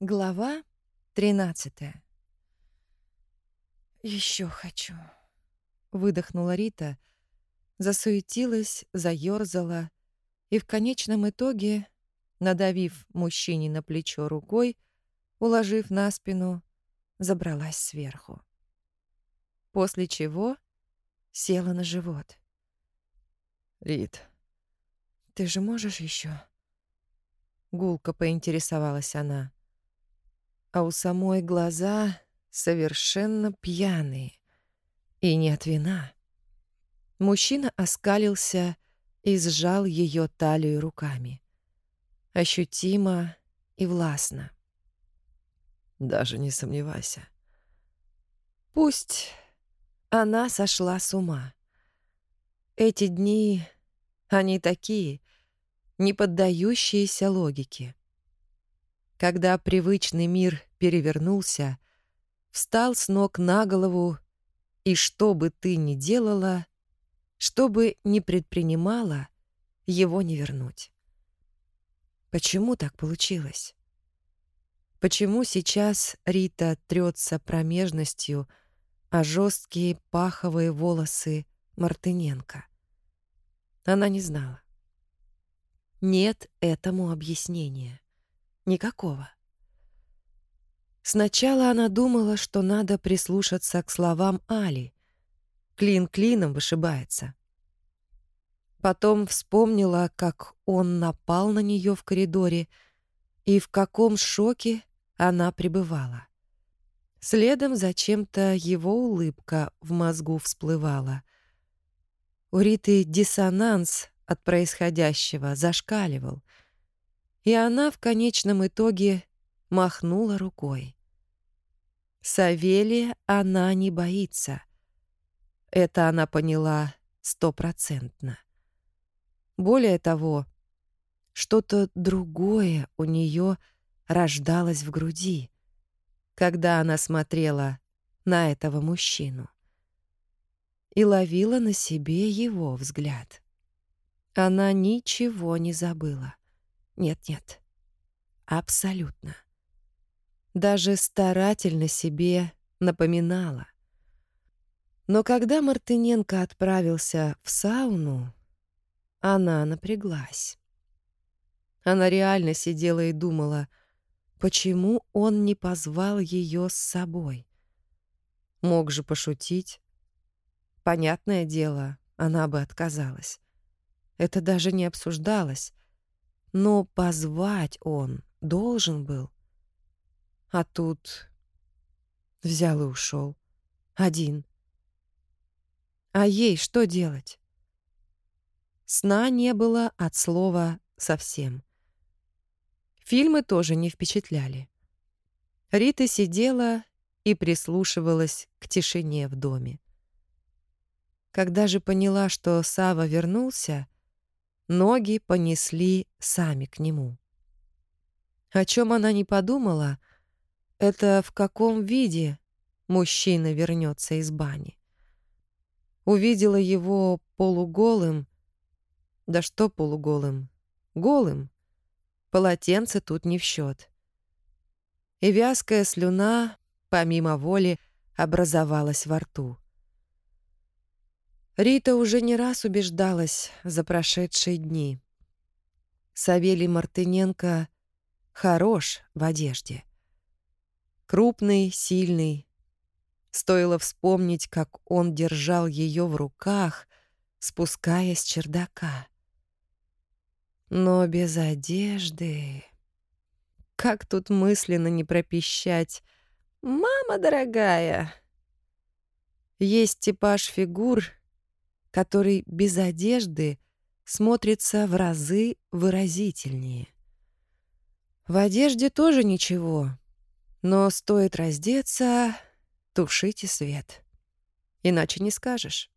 Глава 13 Еще хочу. Выдохнула Рита, засуетилась, заёрзала и в конечном итоге, надавив мужчине на плечо рукой, уложив на спину, забралась сверху. После чего села на живот. «Рит, ты же можешь еще? Гулко поинтересовалась она а у самой глаза совершенно пьяные. И не от вина. Мужчина оскалился и сжал ее талию руками. Ощутимо и властно. Даже не сомневайся. Пусть она сошла с ума. Эти дни, они такие, не поддающиеся логике. Когда привычный мир перевернулся, встал с ног на голову, и что бы ты ни делала, что бы ни предпринимала, его не вернуть. Почему так получилось? Почему сейчас Рита трется промежностью, а жесткие паховые волосы Мартыненко? Она не знала. Нет этому объяснения. Никакого. Сначала она думала, что надо прислушаться к словам Али. Клин клином вышибается. Потом вспомнила, как он напал на нее в коридоре и в каком шоке она пребывала. Следом зачем-то его улыбка в мозгу всплывала. У Риты диссонанс от происходящего зашкаливал — и она в конечном итоге махнула рукой. Савелия она не боится. Это она поняла стопроцентно. Более того, что-то другое у нее рождалось в груди, когда она смотрела на этого мужчину и ловила на себе его взгляд. Она ничего не забыла. Нет-нет. Абсолютно. Даже старательно себе напоминала. Но когда Мартыненко отправился в сауну, она напряглась. Она реально сидела и думала, почему он не позвал ее с собой. Мог же пошутить. Понятное дело, она бы отказалась. Это даже не обсуждалось. Но позвать он должен был. А тут взял и ушел. Один. А ей что делать? Сна не было от слова совсем. Фильмы тоже не впечатляли. Рита сидела и прислушивалась к тишине в доме. Когда же поняла, что Сава вернулся, Ноги понесли сами к нему. О чем она не подумала, это в каком виде мужчина вернется из бани. Увидела его полуголым, да что полуголым, голым. Полотенце тут не в счет. И вязкая слюна, помимо воли, образовалась во рту. Рита уже не раз убеждалась за прошедшие дни. Савелий Мартыненко хорош в одежде. Крупный, сильный. Стоило вспомнить, как он держал ее в руках, спускаясь с чердака. Но без одежды... Как тут мысленно не пропищать «Мама дорогая!» Есть типаж фигур, который без одежды смотрится в разы выразительнее. В одежде тоже ничего, но стоит раздеться, тушите свет. Иначе не скажешь.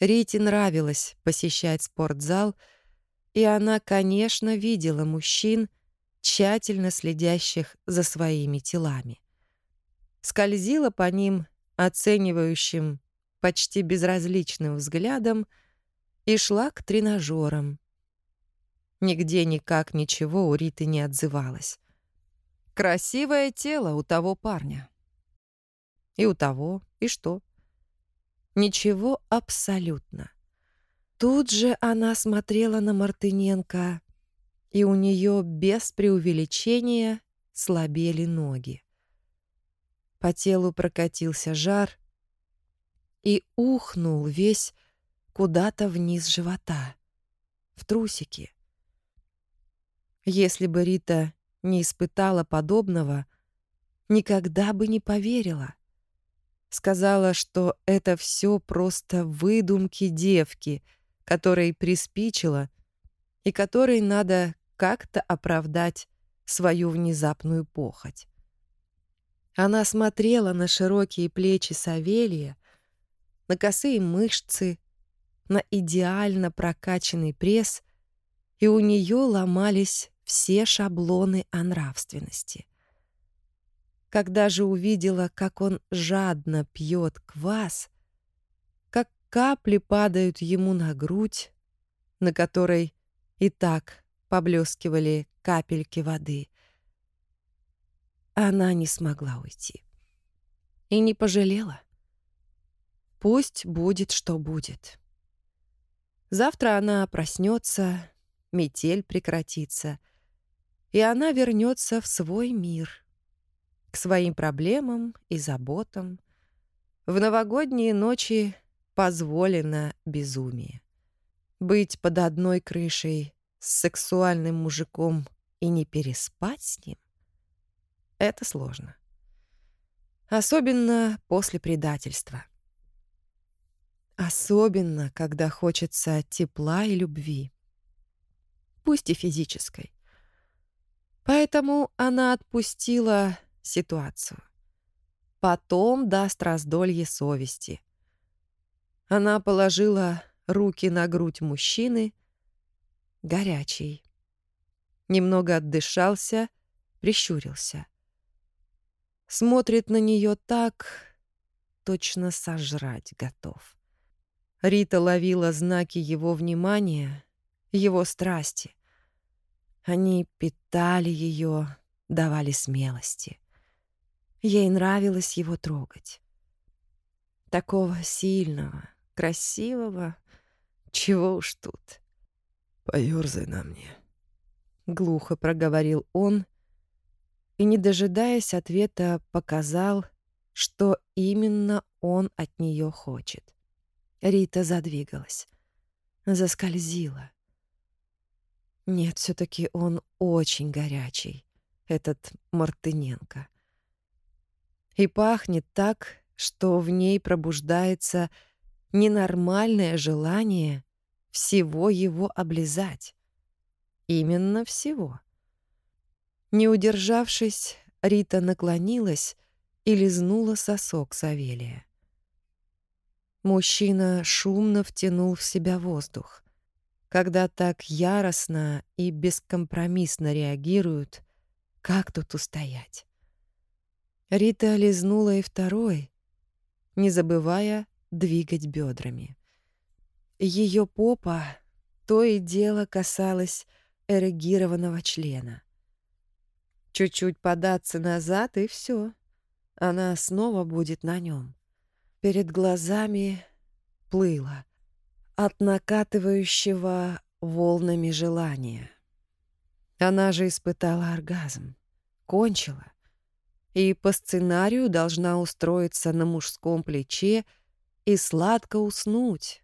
Рите нравилось посещать спортзал, и она, конечно, видела мужчин, тщательно следящих за своими телами. Скользила по ним оценивающим почти безразличным взглядом и шла к тренажерам. Нигде никак ничего у Риты не отзывалось. Красивое тело у того парня. И у того, и что? Ничего абсолютно. Тут же она смотрела на Мартыненко, и у нее без преувеличения слабели ноги. По телу прокатился жар и ухнул весь куда-то вниз живота, в трусики. Если бы Рита не испытала подобного, никогда бы не поверила. Сказала, что это все просто выдумки девки, которой приспичило и которой надо как-то оправдать свою внезапную похоть. Она смотрела на широкие плечи Савелия, на косые мышцы, на идеально прокачанный пресс, и у нее ломались все шаблоны о нравственности. Когда же увидела, как он жадно пьет квас, как капли падают ему на грудь, на которой и так поблескивали капельки воды, она не смогла уйти. И не пожалела. Пусть будет, что будет. Завтра она проснется, метель прекратится — и она вернется в свой мир, к своим проблемам и заботам. В новогодние ночи позволено безумие. Быть под одной крышей с сексуальным мужиком и не переспать с ним — это сложно. Особенно после предательства. Особенно, когда хочется тепла и любви. Пусть и физической. Поэтому она отпустила ситуацию. Потом даст раздолье совести. Она положила руки на грудь мужчины, горячий. Немного отдышался, прищурился. Смотрит на нее так, точно сожрать готов. Рита ловила знаки его внимания, его страсти. Они питали ее, давали смелости. Ей нравилось его трогать. Такого сильного, красивого, чего уж тут. «Поёрзай на мне», — глухо проговорил он и, не дожидаясь ответа, показал, что именно он от нее хочет. Рита задвигалась, заскользила. Нет, все таки он очень горячий, этот Мартыненко. И пахнет так, что в ней пробуждается ненормальное желание всего его облизать. Именно всего. Не удержавшись, Рита наклонилась и лизнула сосок Савелия. Мужчина шумно втянул в себя воздух. Когда так яростно и бескомпромиссно реагируют, как тут устоять? Рита лизнула и второй, не забывая двигать бедрами. Ее попа то и дело касалась эрегированного члена. Чуть-чуть податься назад, и все. Она снова будет на нем. Перед глазами плыла — от накатывающего волнами желания. Она же испытала оргазм, кончила, и по сценарию должна устроиться на мужском плече и сладко уснуть,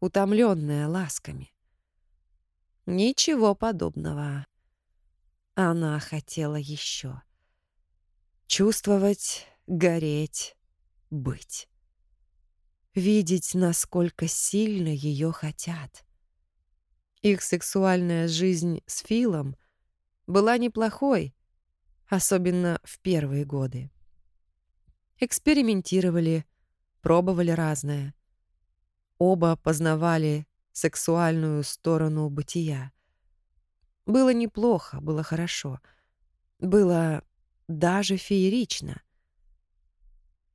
утомленная ласками. Ничего подобного. Она хотела еще. Чувствовать, гореть, быть видеть, насколько сильно ее хотят. Их сексуальная жизнь с Филом была неплохой, особенно в первые годы. Экспериментировали, пробовали разное. Оба познавали сексуальную сторону бытия. Было неплохо, было хорошо. Было даже феерично —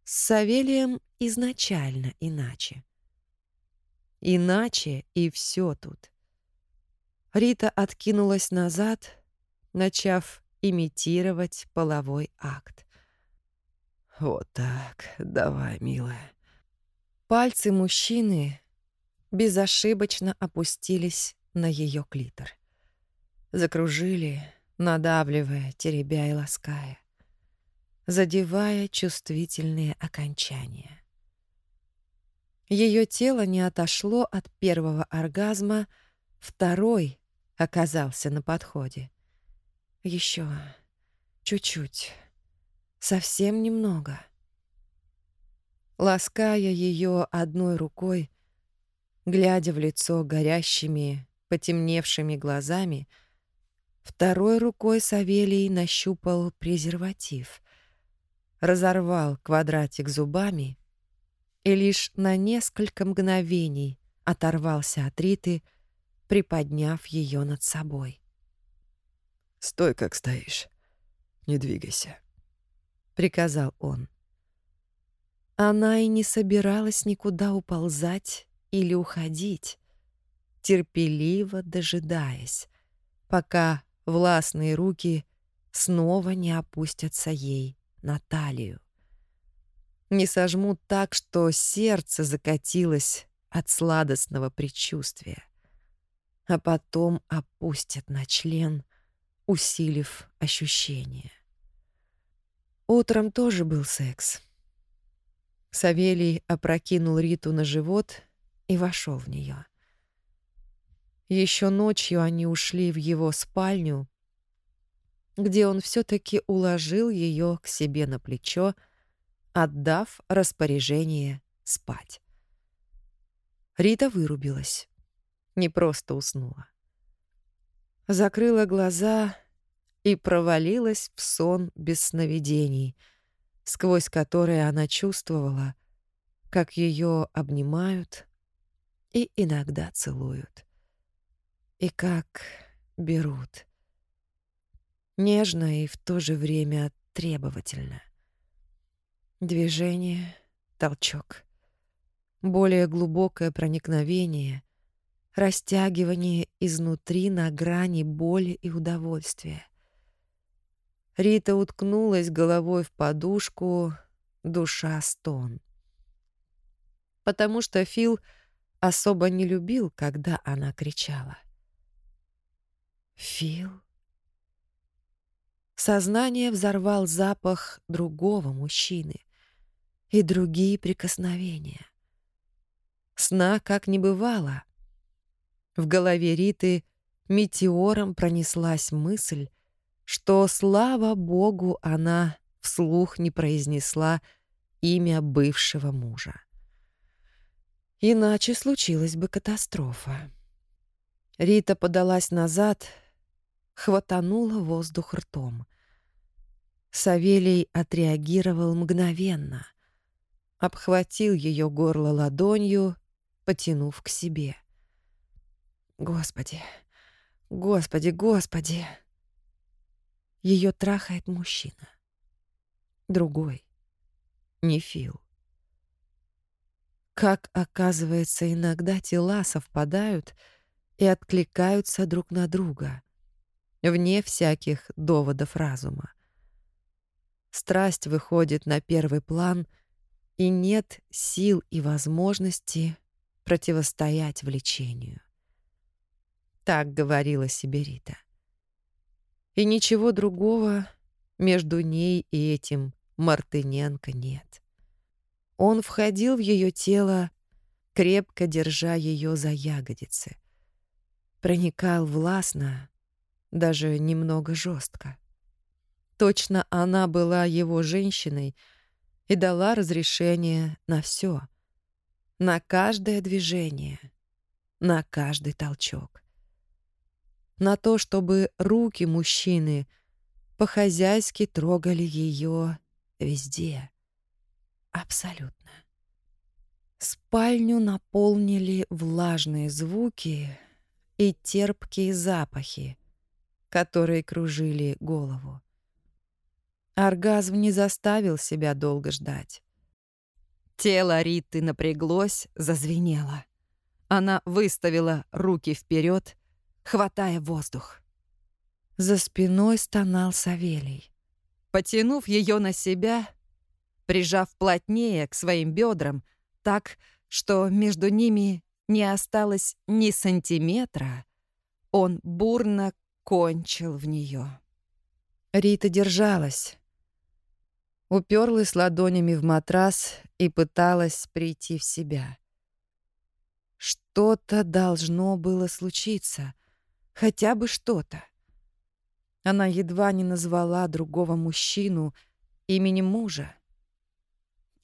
с Савелием изначально иначе. Иначе и все тут. Рита откинулась назад, начав имитировать половой акт. «Вот так, давай, милая». Пальцы мужчины безошибочно опустились на ее клитор. Закружили, надавливая, теребя и лаская, задевая чувствительные окончания. Ее тело не отошло от первого оргазма, второй оказался на подходе. Еще чуть-чуть, совсем немного. Лаская ее одной рукой, глядя в лицо горящими, потемневшими глазами, второй рукой Савелий нащупал презерватив, разорвал квадратик зубами и лишь на несколько мгновений оторвался от Риты, приподняв ее над собой. «Стой, как стоишь. Не двигайся», — приказал он. Она и не собиралась никуда уползать или уходить, терпеливо дожидаясь, пока властные руки снова не опустятся ей на талию не сожмут так, что сердце закатилось от сладостного предчувствия, а потом опустят на член, усилив ощущение. Утром тоже был секс. Савелий опрокинул Риту на живот и вошел в нее. Еще ночью они ушли в его спальню, где он все-таки уложил ее к себе на плечо, отдав распоряжение спать. Рита вырубилась. Не просто уснула. Закрыла глаза и провалилась в сон без сновидений, сквозь которые она чувствовала, как ее обнимают и иногда целуют. И как берут. Нежно и в то же время требовательно. Движение, толчок. Более глубокое проникновение, растягивание изнутри на грани боли и удовольствия. Рита уткнулась головой в подушку, душа стон. Потому что Фил особо не любил, когда она кричала. Фил? Сознание взорвал запах другого мужчины и другие прикосновения. Сна как не бывало. В голове Риты метеором пронеслась мысль, что, слава богу, она вслух не произнесла имя бывшего мужа. Иначе случилась бы катастрофа. Рита подалась назад, хватанула воздух ртом. Савелий отреагировал мгновенно обхватил ее горло ладонью, потянув к себе. Господи, господи, господи. Ее трахает мужчина. Другой. Не Фил. Как оказывается, иногда тела совпадают и откликаются друг на друга, вне всяких доводов разума. Страсть выходит на первый план — и нет сил и возможности противостоять влечению. Так говорила себе Рита. И ничего другого между ней и этим Мартыненко нет. Он входил в ее тело, крепко держа ее за ягодицы. Проникал властно, даже немного жестко. Точно она была его женщиной — и дала разрешение на все, на каждое движение, на каждый толчок. На то, чтобы руки мужчины по-хозяйски трогали ее везде. Абсолютно. Спальню наполнили влажные звуки и терпкие запахи, которые кружили голову. Оргазм не заставил себя долго ждать. Тело Риты напряглось, зазвенело. Она выставила руки вперед, хватая воздух. За спиной стонал Савелий. Потянув ее на себя, прижав плотнее к своим бедрам, так, что между ними не осталось ни сантиметра, он бурно кончил в нее. Рита держалась, уперлась ладонями в матрас и пыталась прийти в себя. Что-то должно было случиться, хотя бы что-то. Она едва не назвала другого мужчину именем мужа.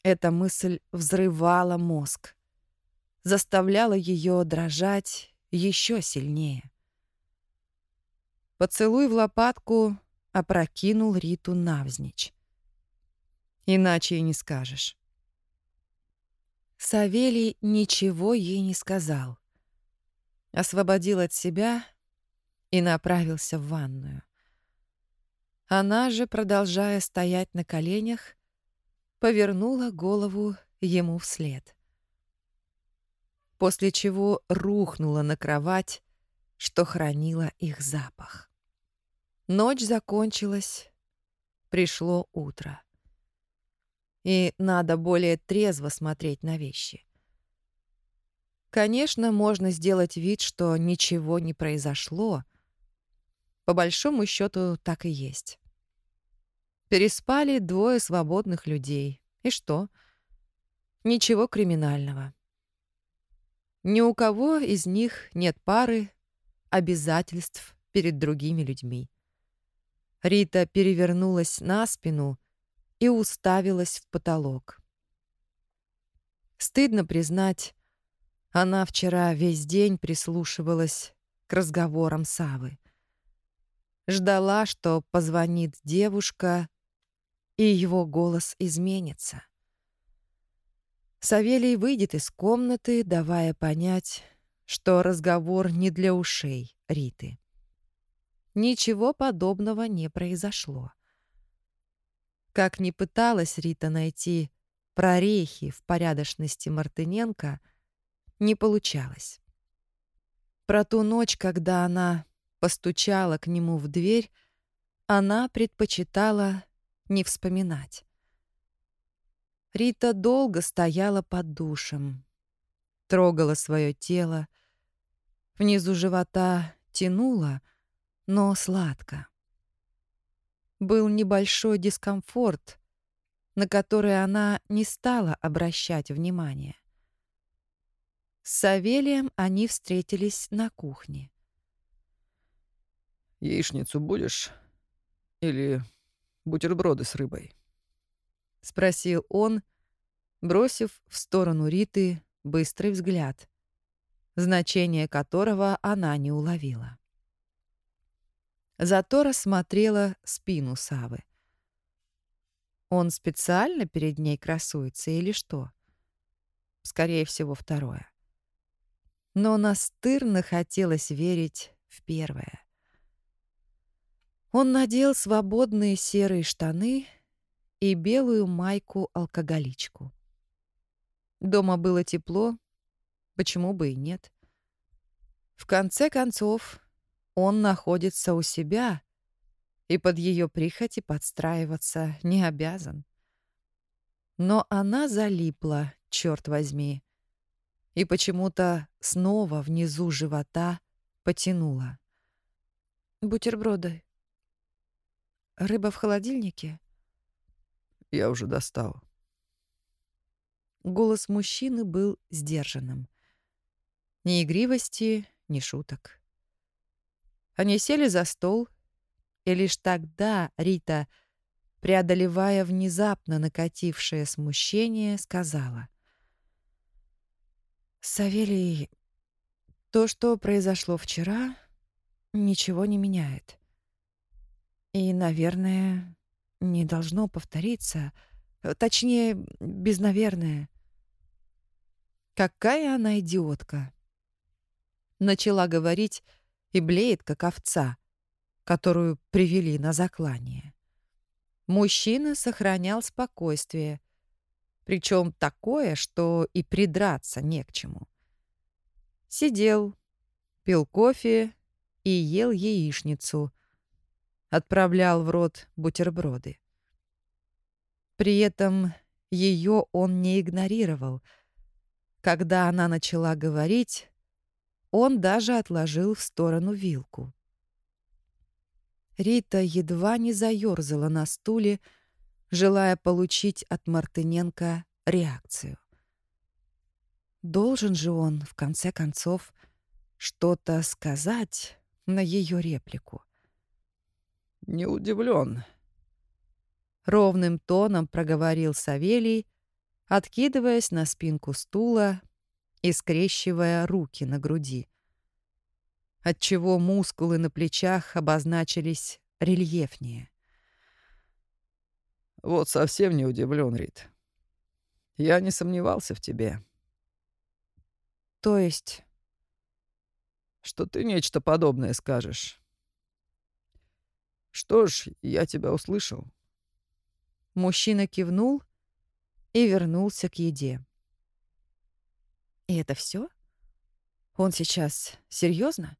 Эта мысль взрывала мозг, заставляла ее дрожать еще сильнее. Поцелуй в лопатку опрокинул Риту навзничь. Иначе и не скажешь. Савелий ничего ей не сказал. Освободил от себя и направился в ванную. Она же, продолжая стоять на коленях, повернула голову ему вслед. После чего рухнула на кровать, что хранила их запах. Ночь закончилась, пришло утро. И надо более трезво смотреть на вещи. Конечно, можно сделать вид, что ничего не произошло. По большому счету так и есть. Переспали двое свободных людей. И что? Ничего криминального. Ни у кого из них нет пары, обязательств перед другими людьми. Рита перевернулась на спину и уставилась в потолок. Стыдно признать, она вчера весь день прислушивалась к разговорам Савы. Ждала, что позвонит девушка и его голос изменится. Савелий выйдет из комнаты, давая понять, что разговор не для ушей Риты. Ничего подобного не произошло. Как ни пыталась Рита найти прорехи в порядочности Мартыненко, не получалось. Про ту ночь, когда она постучала к нему в дверь, она предпочитала не вспоминать. Рита долго стояла под душем, трогала свое тело, внизу живота тянула, но сладко. Был небольшой дискомфорт, на который она не стала обращать внимания. С Савелием они встретились на кухне. «Яичницу будешь? Или бутерброды с рыбой?» — спросил он, бросив в сторону Риты быстрый взгляд, значение которого она не уловила. Зато рассмотрела спину Савы. Он специально перед ней красуется или что? Скорее всего, второе. Но настырно хотелось верить в первое. Он надел свободные серые штаны и белую майку-алкоголичку. Дома было тепло, почему бы и нет. В конце концов, он находится у себя и под ее прихоти подстраиваться не обязан. Но она залипла, черт возьми, и почему-то снова внизу живота потянула. «Бутерброды Рыба в холодильнике? Я уже достал. Голос мужчины был сдержанным. Ни игривости, ни шуток. Они сели за стол, и лишь тогда Рита, преодолевая внезапно накатившее смущение, сказала. «Савелий, то, что произошло вчера, ничего не меняет. И, наверное, не должно повториться. Точнее, без «наверное». Какая она идиотка. Начала говорить и блеет, как овца, которую привели на заклание. Мужчина сохранял спокойствие, причем такое, что и придраться не к чему. Сидел, пил кофе и ел яичницу — отправлял в рот бутерброды. При этом ее он не игнорировал. Когда она начала говорить, он даже отложил в сторону вилку. Рита едва не заёрзала на стуле, желая получить от Мартыненко реакцию. Должен же он, в конце концов, что-то сказать на ее реплику. «Не удивлен, ровным тоном проговорил Савелий, откидываясь на спинку стула и скрещивая руки на груди, отчего мускулы на плечах обозначились рельефнее. «Вот совсем не удивлен, Рит. Я не сомневался в тебе». «То есть...» «Что ты нечто подобное скажешь». «Что ж, я тебя услышал». Мужчина кивнул и вернулся к еде. «И это все? Он сейчас серьезно?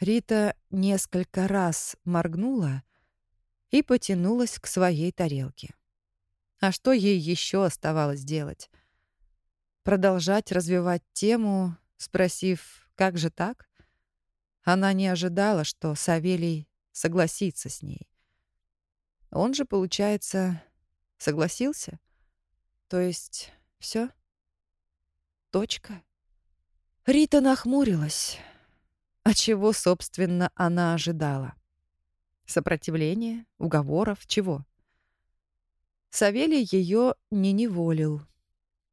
Рита несколько раз моргнула и потянулась к своей тарелке. А что ей еще оставалось делать? Продолжать развивать тему, спросив, как же так? Она не ожидала, что Савелий согласится с ней. Он же, получается, согласился? То есть все? Точка? Рита нахмурилась. А чего, собственно, она ожидала? Сопротивления, уговоров, чего? Савелий ее не неволил.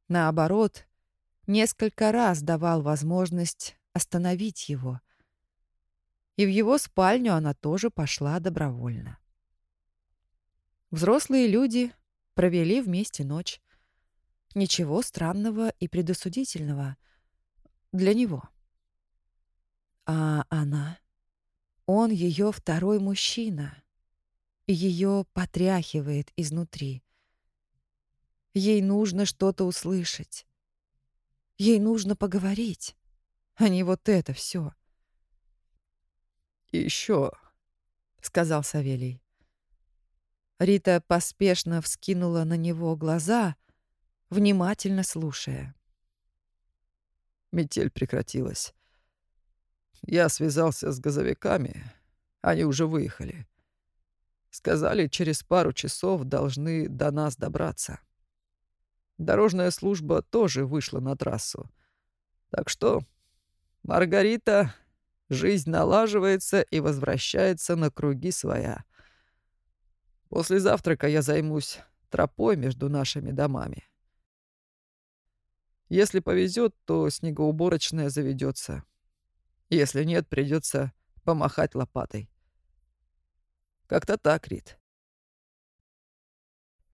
Наоборот, несколько раз давал возможность остановить его. И в его спальню она тоже пошла добровольно. Взрослые люди провели вместе ночь. Ничего странного и предосудительного для него. А она? Он ее второй мужчина. Ее потряхивает изнутри. Ей нужно что-то услышать. Ей нужно поговорить, а не вот это все. еще, сказал Савелий. Рита поспешно вскинула на него глаза, внимательно слушая. Метель прекратилась. Я связался с газовиками. Они уже выехали. Сказали, через пару часов должны до нас добраться. Дорожная служба тоже вышла на трассу. Так что, Маргарита, жизнь налаживается и возвращается на круги своя. После завтрака я займусь тропой между нашими домами. Если повезет, то снегоуборочная заведется. Если нет, придется помахать лопатой. Как-то так, Рит.